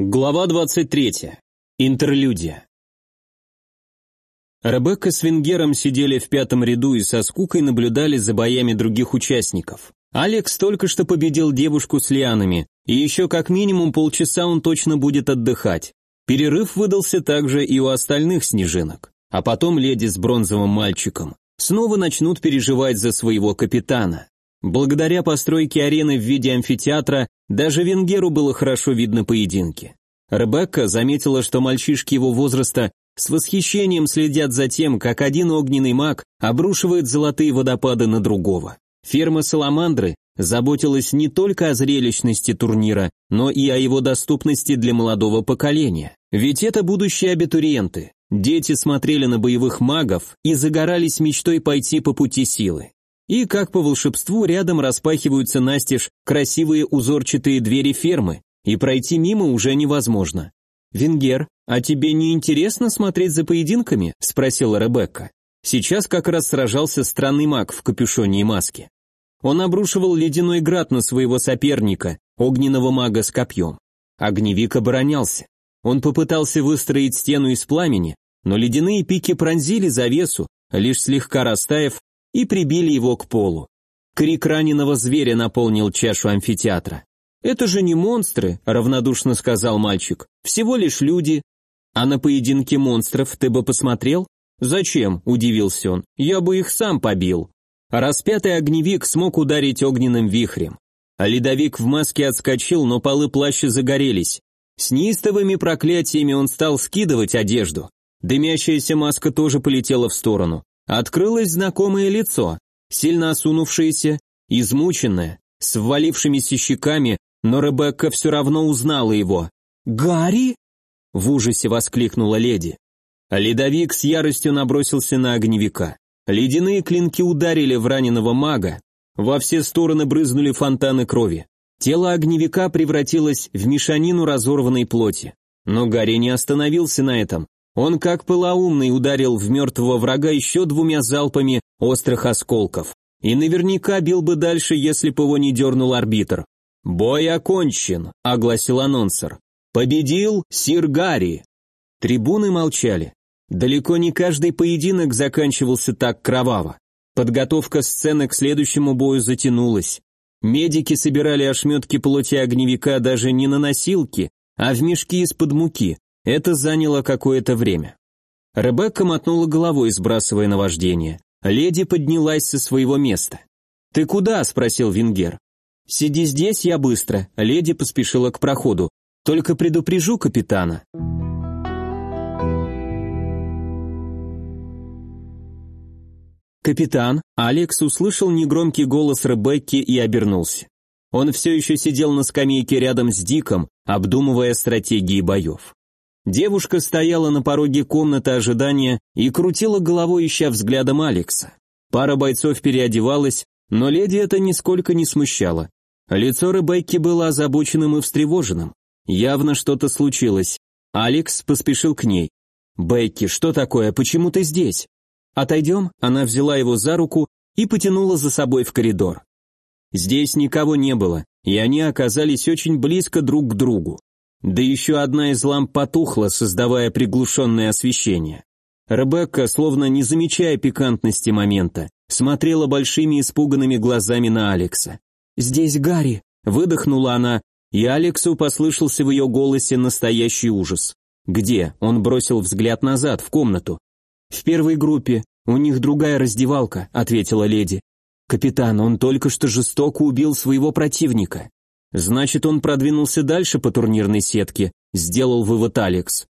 Глава 23. Интерлюдия. Ребекка с Венгером сидели в пятом ряду и со скукой наблюдали за боями других участников. Алекс только что победил девушку с лианами, и еще как минимум полчаса он точно будет отдыхать. Перерыв выдался также и у остальных снежинок. А потом леди с бронзовым мальчиком снова начнут переживать за своего капитана. Благодаря постройке арены в виде амфитеатра, даже Венгеру было хорошо видно поединки. Ребекка заметила, что мальчишки его возраста с восхищением следят за тем, как один огненный маг обрушивает золотые водопады на другого. Ферма Саламандры заботилась не только о зрелищности турнира, но и о его доступности для молодого поколения. Ведь это будущие абитуриенты. Дети смотрели на боевых магов и загорались мечтой пойти по пути силы. И, как по волшебству, рядом распахиваются настежь красивые узорчатые двери фермы, и пройти мимо уже невозможно. «Венгер, а тебе не интересно смотреть за поединками?» – спросила Ребекка. Сейчас как раз сражался странный маг в капюшоне и маске. Он обрушивал ледяной град на своего соперника, огненного мага с копьем. Огневик оборонялся. Он попытался выстроить стену из пламени, но ледяные пики пронзили завесу, лишь слегка растаяв, и прибили его к полу. Крик раненого зверя наполнил чашу амфитеатра. «Это же не монстры», — равнодушно сказал мальчик, — «всего лишь люди». «А на поединке монстров ты бы посмотрел?» «Зачем?» — удивился он. «Я бы их сам побил». Распятый огневик смог ударить огненным вихрем. А ледовик в маске отскочил, но полы плаща загорелись. С неистовыми проклятиями он стал скидывать одежду. Дымящаяся маска тоже полетела в сторону. Открылось знакомое лицо, сильно осунувшееся, измученное, с ввалившимися щеками, но Ребекка все равно узнала его. «Гарри?» — в ужасе воскликнула леди. Ледовик с яростью набросился на огневика. Ледяные клинки ударили в раненого мага, во все стороны брызнули фонтаны крови. Тело огневика превратилось в мешанину разорванной плоти. Но Гарри не остановился на этом. Он как полоумный ударил в мертвого врага еще двумя залпами острых осколков. И наверняка бил бы дальше, если бы его не дернул арбитр. «Бой окончен», — огласил анонсер. «Победил Сир Гарри». Трибуны молчали. Далеко не каждый поединок заканчивался так кроваво. Подготовка сцены к следующему бою затянулась. Медики собирали ошметки плоти огневика даже не на носилки, а в мешки из-под муки. Это заняло какое-то время. Ребекка мотнула головой, сбрасывая наваждение. Леди поднялась со своего места. «Ты куда?» – спросил Венгер. «Сиди здесь, я быстро», – леди поспешила к проходу. «Только предупрежу капитана». «Капитан», Алекс услышал негромкий голос Ребекки и обернулся. Он все еще сидел на скамейке рядом с Диком, обдумывая стратегии боев. Девушка стояла на пороге комнаты ожидания и крутила головой, ища взглядом Алекса. Пара бойцов переодевалась, но леди это нисколько не смущало. Лицо Ребекки было озабоченным и встревоженным. Явно что-то случилось. Алекс поспешил к ней. «Бекки, что такое? Почему ты здесь?» «Отойдем?» Она взяла его за руку и потянула за собой в коридор. Здесь никого не было, и они оказались очень близко друг к другу. Да еще одна из ламп потухла, создавая приглушенное освещение. Ребекка, словно не замечая пикантности момента, смотрела большими испуганными глазами на Алекса. «Здесь Гарри!» – выдохнула она, и Алексу послышался в ее голосе настоящий ужас. «Где?» – он бросил взгляд назад, в комнату. «В первой группе, у них другая раздевалка», – ответила леди. «Капитан, он только что жестоко убил своего противника. Значит, он продвинулся дальше по турнирной сетке, сделал вывод Алекс.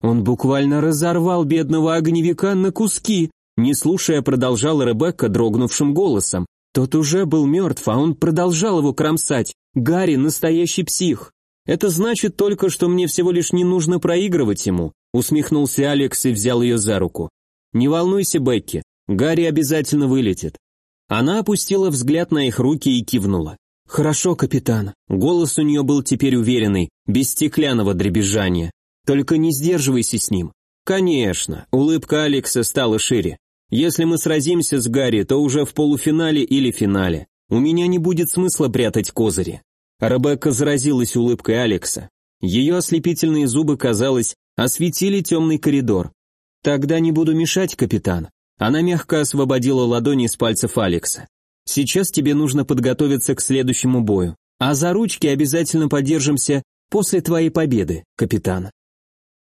Он буквально разорвал бедного огневика на куски, не слушая, продолжала Ребекка дрогнувшим голосом. Тот уже был мертв, а он продолжал его кромсать. Гарри настоящий псих. Это значит только, что мне всего лишь не нужно проигрывать ему, усмехнулся Алекс и взял ее за руку. Не волнуйся, Бекки, Гарри обязательно вылетит. Она опустила взгляд на их руки и кивнула. «Хорошо, капитан». Голос у нее был теперь уверенный, без стеклянного дребезжания. «Только не сдерживайся с ним». «Конечно». Улыбка Алекса стала шире. «Если мы сразимся с Гарри, то уже в полуфинале или финале. У меня не будет смысла прятать козыри». Ребекка заразилась улыбкой Алекса. Ее ослепительные зубы, казалось, осветили темный коридор. «Тогда не буду мешать, капитан». Она мягко освободила ладони из пальцев Алекса. «Сейчас тебе нужно подготовиться к следующему бою, а за ручки обязательно подержимся после твоей победы, капитан».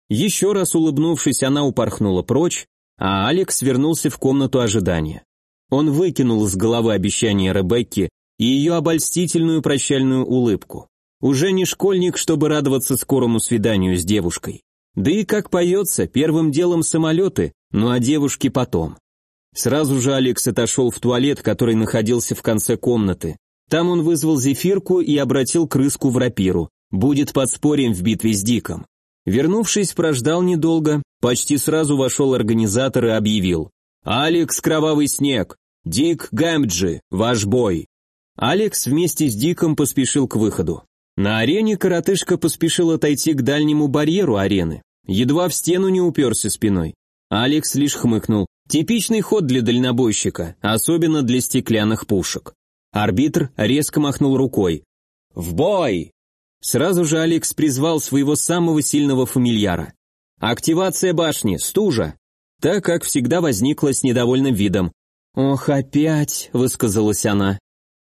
Еще раз улыбнувшись, она упорхнула прочь, а Алекс вернулся в комнату ожидания. Он выкинул с головы обещание Ребекки и ее обольстительную прощальную улыбку. Уже не школьник, чтобы радоваться скорому свиданию с девушкой. Да и как поется, первым делом самолеты, ну а девушки потом. Сразу же Алекс отошел в туалет, который находился в конце комнаты. Там он вызвал зефирку и обратил крыску в рапиру. Будет подспорьем в битве с Диком. Вернувшись, прождал недолго, почти сразу вошел организатор и объявил. «Алекс Кровавый Снег! Дик Гэмджи! Ваш бой!» Алекс вместе с Диком поспешил к выходу. На арене коротышка поспешил отойти к дальнему барьеру арены. Едва в стену не уперся спиной. Алекс лишь хмыкнул. Типичный ход для дальнобойщика, особенно для стеклянных пушек. Арбитр резко махнул рукой. «В бой!» Сразу же Алекс призвал своего самого сильного фамильяра. «Активация башни, стужа!» Так, как всегда, возникла с недовольным видом. «Ох, опять!» — высказалась она.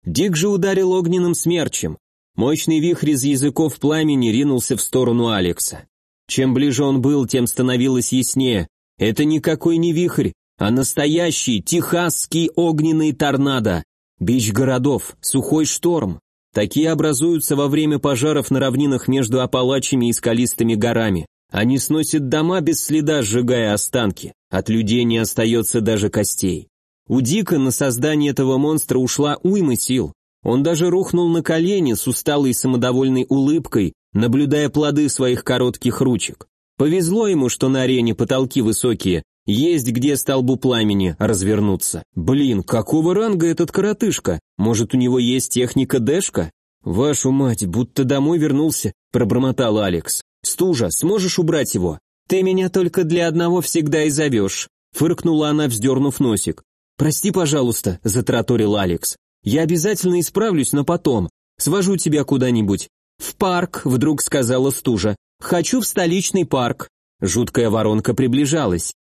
Дик же ударил огненным смерчем. Мощный вихрь из языков пламени ринулся в сторону Алекса. Чем ближе он был, тем становилось яснее. Это никакой не вихрь, а настоящий техасский огненный торнадо. Бич городов, сухой шторм. Такие образуются во время пожаров на равнинах между Апалачами и скалистыми горами. Они сносят дома без следа, сжигая останки. От людей не остается даже костей. У Дика на создание этого монстра ушла уйма сил. Он даже рухнул на колени с усталой самодовольной улыбкой, наблюдая плоды своих коротких ручек. Повезло ему, что на арене потолки высокие, есть где столбу пламени развернуться. Блин, какого ранга этот коротышка? Может, у него есть техника Дэшка? Вашу мать, будто домой вернулся, пробормотал Алекс. Стужа, сможешь убрать его? Ты меня только для одного всегда и зовешь. Фыркнула она, вздернув носик. «Прости, пожалуйста», — затраторил Алекс. Я обязательно исправлюсь, но потом. Свожу тебя куда-нибудь. В парк, вдруг сказала стужа. Хочу в столичный парк. Жуткая воронка приближалась.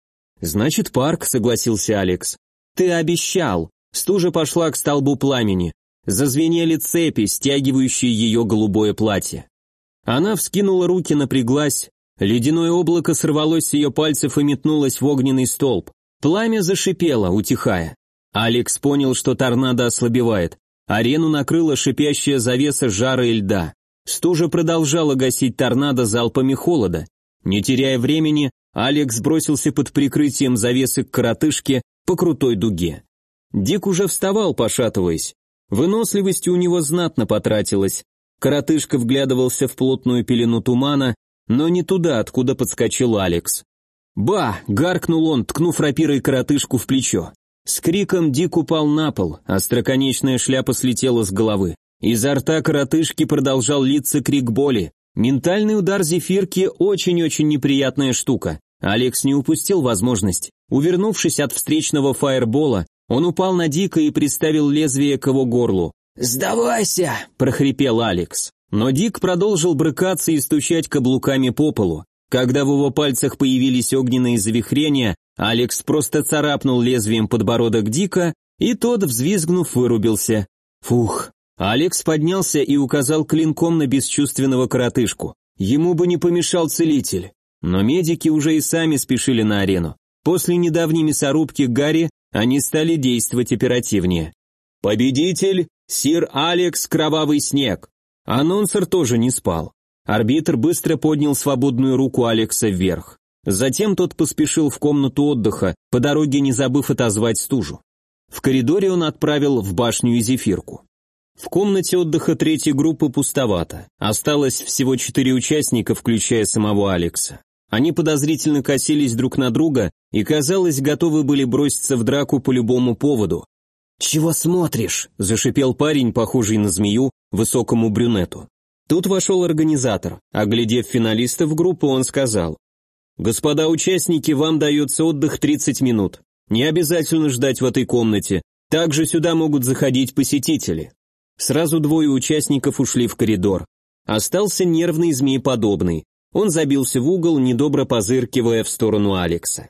Значит, парк, согласился Алекс. Ты обещал. Стужа пошла к столбу пламени. Зазвенели цепи, стягивающие ее голубое платье. Она вскинула руки, напряглась. Ледяное облако сорвалось с ее пальцев и метнулось в огненный столб. Пламя зашипело, утихая. Алекс понял, что торнадо ослабевает. Арену накрыла шипящая завеса жара и льда. Стужа продолжала гасить торнадо залпами холода. Не теряя времени, Алекс бросился под прикрытием завесы к коротышке по крутой дуге. Дик уже вставал, пошатываясь. Выносливость у него знатно потратилась. Коротышка вглядывался в плотную пелену тумана, но не туда, откуда подскочил Алекс. «Ба!» — гаркнул он, ткнув рапирой коротышку в плечо. С криком Дик упал на пол, остроконечная шляпа слетела с головы. Изо рта коротышки продолжал литься крик боли. Ментальный удар зефирки очень-очень неприятная штука. Алекс не упустил возможность. Увернувшись от встречного фаербола, он упал на Дика и приставил лезвие к его горлу. «Сдавайся!» – прохрипел Алекс. Но Дик продолжил брыкаться и стучать каблуками по полу. Когда в его пальцах появились огненные завихрения, Алекс просто царапнул лезвием подбородок Дика, и тот, взвизгнув, вырубился. Фух. Алекс поднялся и указал клинком на бесчувственного коротышку. Ему бы не помешал целитель. Но медики уже и сами спешили на арену. После недавней мясорубки Гарри они стали действовать оперативнее. «Победитель — сир Алекс Кровавый Снег». Анонсер тоже не спал. Арбитр быстро поднял свободную руку Алекса вверх. Затем тот поспешил в комнату отдыха, по дороге не забыв отозвать стужу. В коридоре он отправил в башню и зефирку. В комнате отдыха третьей группы пустовато. Осталось всего четыре участника, включая самого Алекса. Они подозрительно косились друг на друга и, казалось, готовы были броситься в драку по любому поводу. «Чего смотришь?» – зашипел парень, похожий на змею, высокому брюнету. Тут вошел организатор. Оглядев финалистов группы, он сказал, «Господа участники, вам дается отдых 30 минут. Не обязательно ждать в этой комнате. Также сюда могут заходить посетители». Сразу двое участников ушли в коридор. Остался нервный змееподобный. Он забился в угол, недобро позыркивая в сторону Алекса.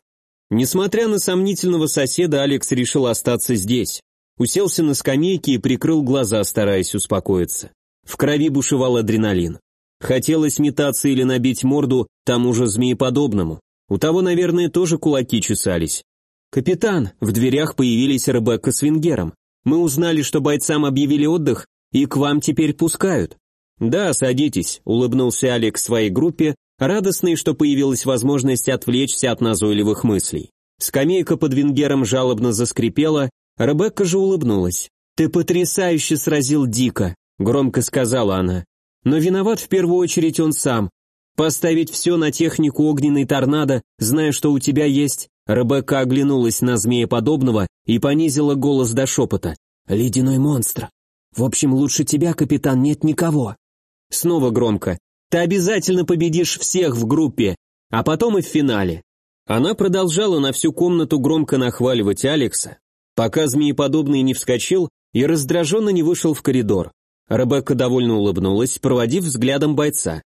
Несмотря на сомнительного соседа, Алекс решил остаться здесь. Уселся на скамейке и прикрыл глаза, стараясь успокоиться. В крови бушевал адреналин. Хотелось метаться или набить морду тому же змееподобному. У того, наверное, тоже кулаки чесались. «Капитан!» В дверях появились Ребекка с Венгером. «Мы узнали, что бойцам объявили отдых, и к вам теперь пускают». «Да, садитесь», — улыбнулся Алекс своей группе, радостный, что появилась возможность отвлечься от назойливых мыслей. Скамейка под Венгером жалобно заскрипела, Ребекка же улыбнулась. «Ты потрясающе сразил Дика», — громко сказала она. «Но виноват в первую очередь он сам. Поставить все на технику огненной торнадо, зная, что у тебя есть...» Ребекка оглянулась на змея подобного и понизила голос до шепота. «Ледяной монстр. В общем, лучше тебя, капитан, нет никого». Снова громко. «Ты обязательно победишь всех в группе, а потом и в финале». Она продолжала на всю комнату громко нахваливать Алекса, пока змееподобный не вскочил и раздраженно не вышел в коридор. Ребекка довольно улыбнулась, проводив взглядом бойца.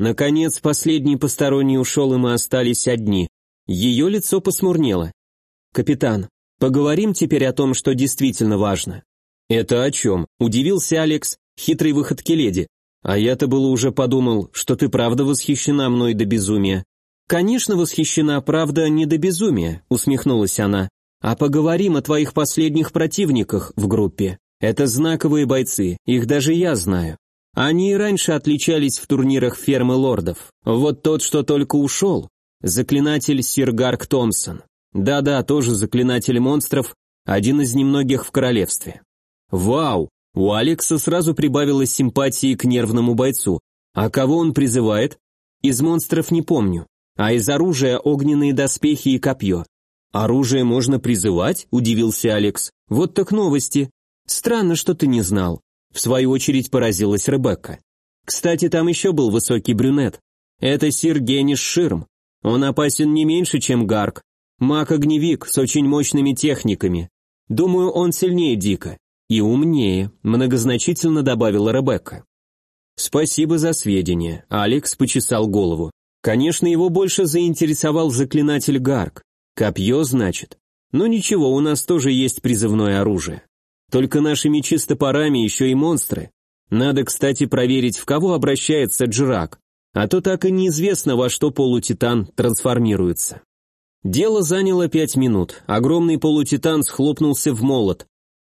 Наконец, последний посторонний ушел, и мы остались одни. Ее лицо посмурнело. «Капитан, поговорим теперь о том, что действительно важно». «Это о чем?» – удивился Алекс, хитрый выходки леди. «А я-то было уже подумал, что ты правда восхищена мной до безумия». «Конечно восхищена, правда, не до безумия», – усмехнулась она. «А поговорим о твоих последних противниках в группе. Это знаковые бойцы, их даже я знаю. Они и раньше отличались в турнирах фермы лордов. Вот тот, что только ушел, заклинатель Сир Гарк Томпсон. Да-да, тоже заклинатель монстров, один из немногих в королевстве. Вау! У Алекса сразу прибавилось симпатии к нервному бойцу. А кого он призывает? Из монстров не помню. А из оружия огненные доспехи и копье. Оружие можно призывать? Удивился Алекс. Вот так новости. Странно, что ты не знал. В свою очередь поразилась Ребекка. Кстати, там еще был высокий брюнет. Это сир Гениш Ширм. Он опасен не меньше, чем Гарк. Маг-огневик с очень мощными техниками. Думаю, он сильнее Дика. И умнее, многозначительно добавила Ребекка. Спасибо за сведения. Алекс почесал голову. Конечно, его больше заинтересовал заклинатель Гарк. Копье, значит. Но ничего, у нас тоже есть призывное оружие. Только наши мечи с топорами еще и монстры. Надо, кстати, проверить, в кого обращается Джирак, а то так и неизвестно, во что полутитан трансформируется. Дело заняло пять минут. Огромный полутитан схлопнулся в молот.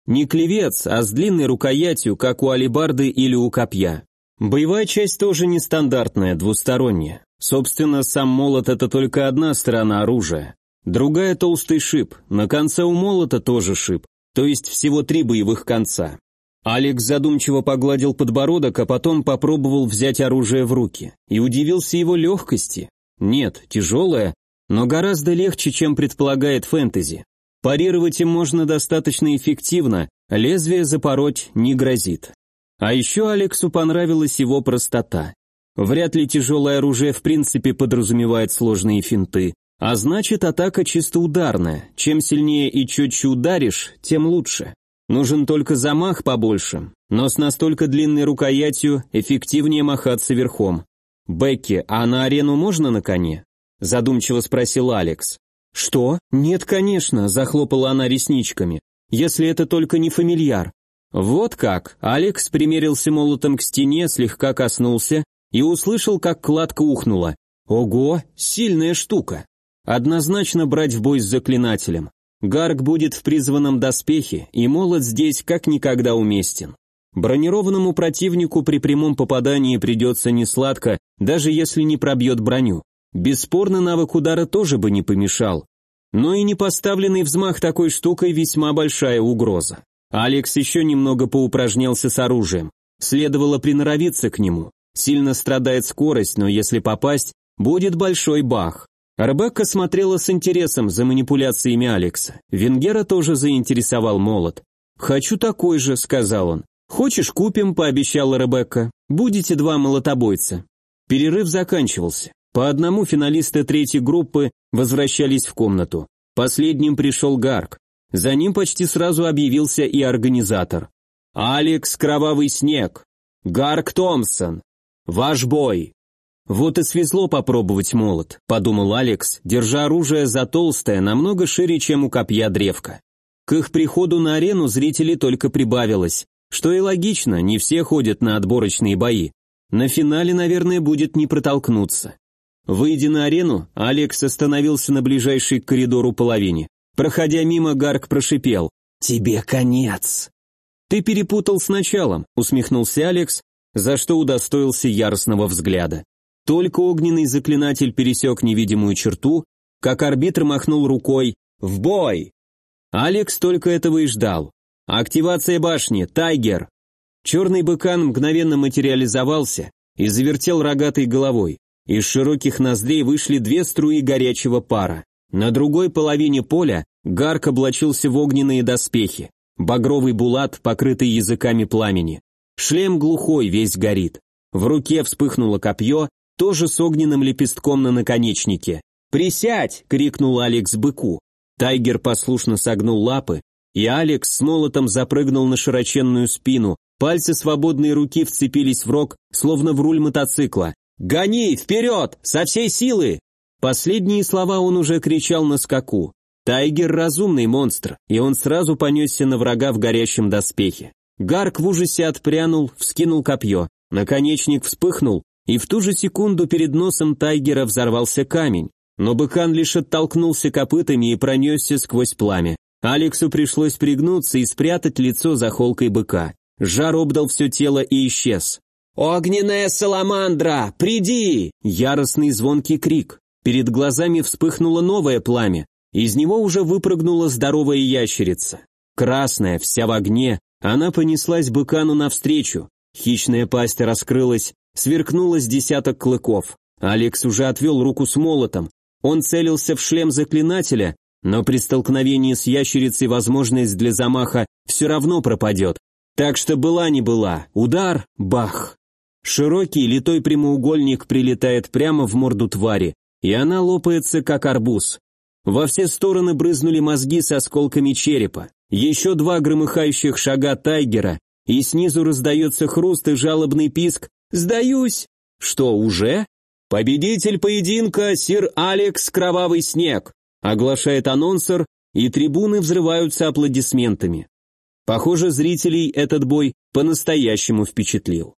Не клевец, а с длинной рукоятью, как у алибарды или у копья. Боевая часть тоже нестандартная, двусторонняя. Собственно, сам молот – это только одна сторона оружия. Другая – толстый шип, на конце у молота тоже шип, то есть всего три боевых конца. Алекс задумчиво погладил подбородок, а потом попробовал взять оружие в руки. И удивился его легкости. Нет, тяжелое, но гораздо легче, чем предполагает фэнтези. Парировать им можно достаточно эффективно, лезвие запороть не грозит. А еще Алексу понравилась его простота. Вряд ли тяжелое оружие в принципе подразумевает сложные финты, а значит, атака чисто ударная. Чем сильнее и четче ударишь, тем лучше. Нужен только замах побольше, но с настолько длинной рукоятью эффективнее махаться верхом. «Бекки, а на арену можно на коне?» Задумчиво спросил Алекс. «Что? Нет, конечно», захлопала она ресничками. «Если это только не фамильяр». Вот как. Алекс примерился молотом к стене, слегка коснулся и услышал, как кладка ухнула. Ого, сильная штука. Однозначно брать в бой с заклинателем. Гарк будет в призванном доспехе, и молот здесь как никогда уместен. Бронированному противнику при прямом попадании придется несладко, даже если не пробьет броню. Бесспорно, навык удара тоже бы не помешал. Но и непоставленный взмах такой штукой весьма большая угроза. Алекс еще немного поупражнялся с оружием. Следовало приноровиться к нему. Сильно страдает скорость, но если попасть, будет большой бах. Ребекка смотрела с интересом за манипуляциями Алекса. Венгера тоже заинтересовал молот. «Хочу такой же», — сказал он. «Хочешь, купим», — пообещала Ребекка. «Будете два молотобойца». Перерыв заканчивался. По одному финалисты третьей группы возвращались в комнату. Последним пришел Гарк. За ним почти сразу объявился и организатор. «Алекс Кровавый Снег! Гарк Томпсон! Ваш бой!» «Вот и свезло попробовать молот», — подумал Алекс, держа оружие за толстое, намного шире, чем у копья древка. К их приходу на арену зрителей только прибавилось, что и логично, не все ходят на отборочные бои. На финале, наверное, будет не протолкнуться. Выйдя на арену, Алекс остановился на ближайшей к коридору половине. Проходя мимо, Гарк прошипел. «Тебе конец!» «Ты перепутал с началом», — усмехнулся Алекс, за что удостоился яростного взгляда. Только огненный заклинатель пересек невидимую черту, как арбитр махнул рукой «В бой!». Алекс только этого и ждал. Активация башни, Тайгер. Черный быкан мгновенно материализовался и завертел рогатой головой. Из широких ноздрей вышли две струи горячего пара. На другой половине поля Гарк облачился в огненные доспехи. Багровый булат, покрытый языками пламени. Шлем глухой, весь горит. В руке вспыхнуло копье, тоже с огненным лепестком на наконечнике. «Присядь!» — крикнул Алекс быку. Тайгер послушно согнул лапы, и Алекс с молотом запрыгнул на широченную спину, пальцы свободной руки вцепились в рог, словно в руль мотоцикла. «Гони! Вперед! Со всей силы!» Последние слова он уже кричал на скаку. Тайгер разумный монстр, и он сразу понесся на врага в горящем доспехе. Гарк в ужасе отпрянул, вскинул копье. Наконечник вспыхнул, и в ту же секунду перед носом Тайгера взорвался камень. Но быкан лишь оттолкнулся копытами и пронесся сквозь пламя. Алексу пришлось пригнуться и спрятать лицо за холкой быка. Жар обдал все тело и исчез. «Огненная саламандра! Приди!» Яростный звонкий крик. Перед глазами вспыхнуло новое пламя. Из него уже выпрыгнула здоровая ящерица. Красная, вся в огне, она понеслась быкану навстречу. Хищная пасть раскрылась, сверкнулось десяток клыков. Алекс уже отвел руку с молотом. Он целился в шлем заклинателя, но при столкновении с ящерицей возможность для замаха все равно пропадет. Так что была не была, удар, бах. Широкий литой прямоугольник прилетает прямо в морду твари, и она лопается, как арбуз. Во все стороны брызнули мозги с осколками черепа. Еще два громыхающих шага Тайгера, и снизу раздается хруст и жалобный писк «Сдаюсь!» «Что, уже?» «Победитель поединка, сир Алекс Кровавый Снег!» оглашает анонсер, и трибуны взрываются аплодисментами. Похоже, зрителей этот бой по-настоящему впечатлил.